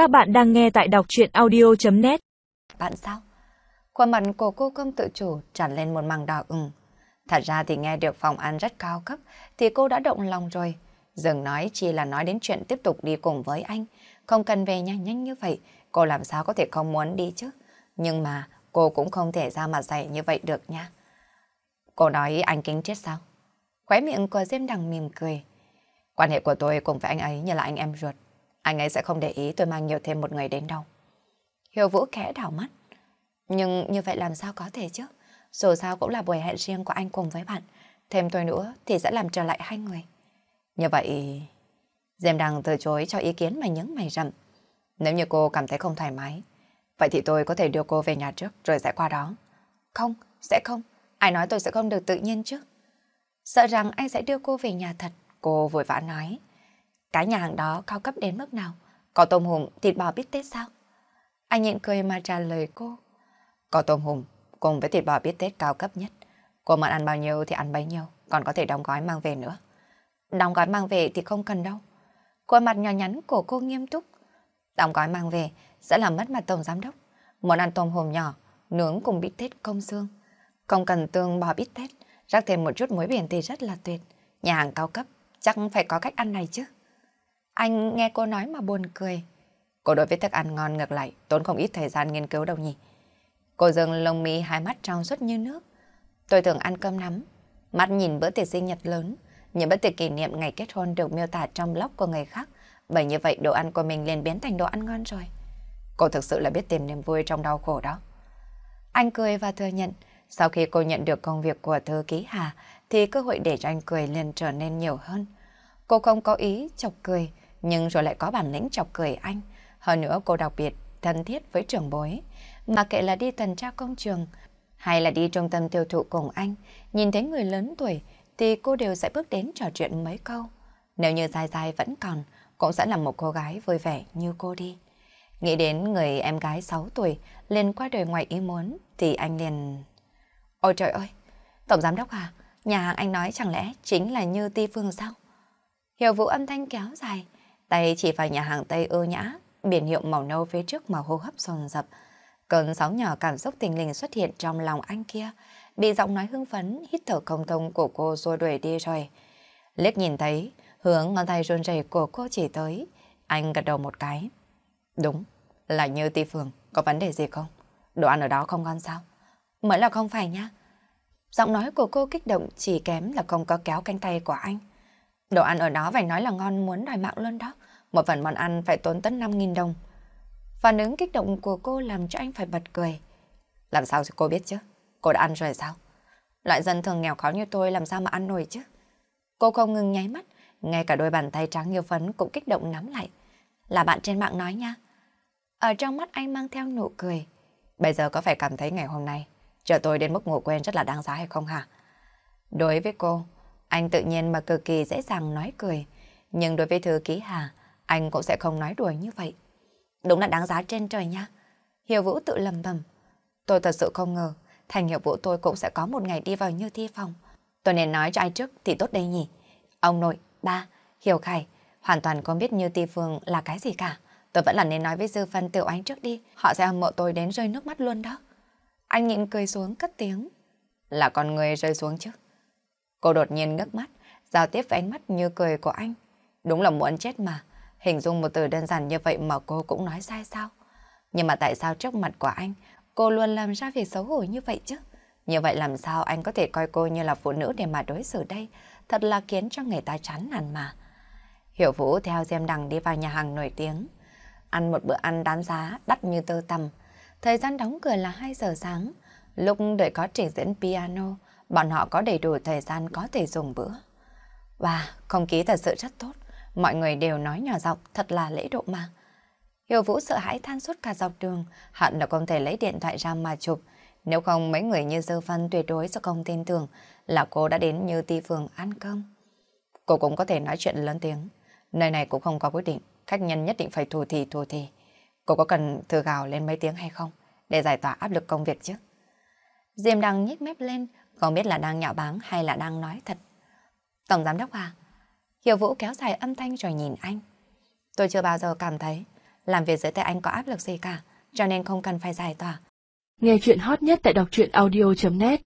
Các bạn đang nghe tại đọc chuyện audio.net Bạn sao? Khuôn mặt của cô không tự chủ tràn lên một màng đỏ ửng. Thật ra thì nghe được phòng ăn rất cao cấp thì cô đã động lòng rồi. Dừng nói chỉ là nói đến chuyện tiếp tục đi cùng với anh. Không cần về nhanh nhanh như vậy, cô làm sao có thể không muốn đi chứ. Nhưng mà cô cũng không thể ra mặt dày như vậy được nha. Cô nói anh kính chết sao? Khóe miệng của Diêm Đằng mỉm cười. Quan hệ của tôi cùng với anh ấy như là anh em ruột. Anh ấy sẽ không để ý tôi mang nhiều thêm một người đến đâu. Hiểu Vũ khẽ đảo mắt. Nhưng như vậy làm sao có thể chứ? Dù sao cũng là buổi hẹn riêng của anh cùng với bạn. Thêm tôi nữa thì sẽ làm trở lại hai người. Như vậy... Diêm Đằng từ chối cho ý kiến mà nhấn mày rậm. Nếu như cô cảm thấy không thoải mái, vậy thì tôi có thể đưa cô về nhà trước rồi sẽ qua đó. Không, sẽ không. Ai nói tôi sẽ không được tự nhiên chứ? Sợ rằng anh sẽ đưa cô về nhà thật, cô vội vã nói. Cái nhà hàng đó cao cấp đến mức nào? Có tôm hùm, thịt bò bít tết sao? Anh nhịn cười mà trả lời cô. Có tôm hùm, cùng với thịt bò bít tết cao cấp nhất. Cô muốn ăn bao nhiêu thì ăn bấy nhiêu, còn có thể đóng gói mang về nữa. Đóng gói mang về thì không cần đâu. Khuôn mặt nhỏ nhắn của cô nghiêm túc. Đóng gói mang về sẽ làm mất mặt tổng giám đốc. Muốn ăn tôm hùm nhỏ, nướng cùng bít tết công xương. Không cần tương bò bít tết, rắc thêm một chút muối biển thì rất là tuyệt. Nhà hàng cao cấp, chắc phải có cách ăn này chứ. Anh nghe cô nói mà buồn cười. Cô đối với thức ăn ngon ngược lại, tốn không ít thời gian nghiên cứu đâu nhỉ. Cô dừng lông mi hai mắt trong suốt như nước. Tôi thường ăn cơm nắm, mắt nhìn bữa tiệc sinh nhật lớn, những bữa tiệc kỷ niệm ngày kết hôn được miêu tả trong blog của người khác. Bởi như vậy đồ ăn của mình liền biến thành đồ ăn ngon rồi. Cô thực sự là biết tìm niềm vui trong đau khổ đó. Anh cười và thừa nhận, sau khi cô nhận được công việc của thư ký Hà, thì cơ hội để cho anh cười liền trở nên nhiều hơn. Cô không có ý chọc cười, nhưng rồi lại có bản lĩnh chọc cười anh. Hơn nữa cô đặc biệt thân thiết với trưởng bối. Mà kệ là đi tuần tra công trường, hay là đi trung tâm tiêu thụ cùng anh, nhìn thấy người lớn tuổi thì cô đều sẽ bước đến trò chuyện mấy câu. Nếu như dài dài vẫn còn, cũng sẽ là một cô gái vui vẻ như cô đi. Nghĩ đến người em gái 6 tuổi lên qua đời ngoài ý muốn thì anh liền... Ôi trời ơi, Tổng Giám Đốc à, nhà hàng anh nói chẳng lẽ chính là như ti phương sao? Hiểu vũ âm thanh kéo dài, tay chỉ vào nhà hàng Tây ơ nhã, biển hiệu màu nâu phía trước mà hô hấp sồn dập. Cơn sóng nhỏ cảm xúc tình linh xuất hiện trong lòng anh kia, bị giọng nói hưng phấn, hít thở không thông của cô xua đuổi đi rồi. Liếc nhìn thấy, hướng ngón tay run rẩy của cô chỉ tới, anh gật đầu một cái. Đúng, là như ti phường, có vấn đề gì không? Đồ ăn ở đó không ngon sao? Mới là không phải nha. Giọng nói của cô kích động chỉ kém là không có kéo canh tay của anh. Đồ ăn ở đó phải nói là ngon muốn đòi mạng luôn đó. Một phần món ăn phải tốn tới 5.000 đồng. Phản ứng kích động của cô làm cho anh phải bật cười. Làm sao cô biết chứ? Cô đã ăn rồi sao? Loại dân thường nghèo khó như tôi làm sao mà ăn nổi chứ? Cô không ngừng nháy mắt, ngay cả đôi bàn tay trắng như phấn cũng kích động nắm lại. Là bạn trên mạng nói nha. Ở trong mắt anh mang theo nụ cười. Bây giờ có phải cảm thấy ngày hôm nay chờ tôi đến mức ngủ quên rất là đáng giá hay không hả? Đối với cô, anh tự nhiên mà cực kỳ dễ dàng nói cười. Nhưng đối với thư ký Hà, anh cũng sẽ không nói đùa như vậy. Đúng là đáng giá trên trời nha. Hiểu Vũ tự lầm bầm. Tôi thật sự không ngờ, thành hiệu Vũ tôi cũng sẽ có một ngày đi vào như thi phòng. Tôi nên nói cho ai trước thì tốt đây nhỉ? Ông nội, ba, Hiểu Khải, hoàn toàn không biết như ti phương là cái gì cả. Tôi vẫn là nên nói với Dư Phân Tiểu Ánh trước đi, họ sẽ hâm mộ tôi đến rơi nước mắt luôn đó. Anh nhịn cười xuống cất tiếng. Là con người rơi xuống chứ. Cô đột nhiên ngước mắt, giao tiếp với ánh mắt như cười của anh. Đúng là muốn chết mà. Hình dung một từ đơn giản như vậy mà cô cũng nói sai sao? Nhưng mà tại sao trước mặt của anh, cô luôn làm ra việc xấu hổ như vậy chứ? Như vậy làm sao anh có thể coi cô như là phụ nữ để mà đối xử đây? Thật là khiến cho người ta chán nản mà. Hiểu Vũ theo Diêm Đằng đi vào nhà hàng nổi tiếng. Ăn một bữa ăn đáng giá, đắt như tơ tầm. Thời gian đóng cửa là 2 giờ sáng. Lúc đợi có trình diễn piano, bọn họ có đầy đủ thời gian có thể dùng bữa. Và không khí thật sự rất tốt. Mọi người đều nói nhỏ giọng thật là lễ độ mà. Hiểu Vũ sợ hãi than suốt cả dọc đường, hận là không thể lấy điện thoại ra mà chụp. Nếu không mấy người như Dư Văn tuyệt đối sẽ không tin tưởng là cô đã đến như ti phường ăn cơm. Cô cũng có thể nói chuyện lớn tiếng. Nơi này cũng không có quyết định, khách nhân nhất định phải thù thì thù thì. Cô có cần thử gào lên mấy tiếng hay không? Để giải tỏa áp lực công việc chứ. Diêm đang nhếch mép lên, không biết là đang nhạo báng hay là đang nói thật. Tổng giám đốc à? Hiểu Vũ kéo dài âm thanh rồi nhìn anh. Tôi chưa bao giờ cảm thấy làm việc dưới tay anh có áp lực gì cả, cho nên không cần phải giải tỏa. Nghe chuyện hot nhất tại đọc truyện audio.net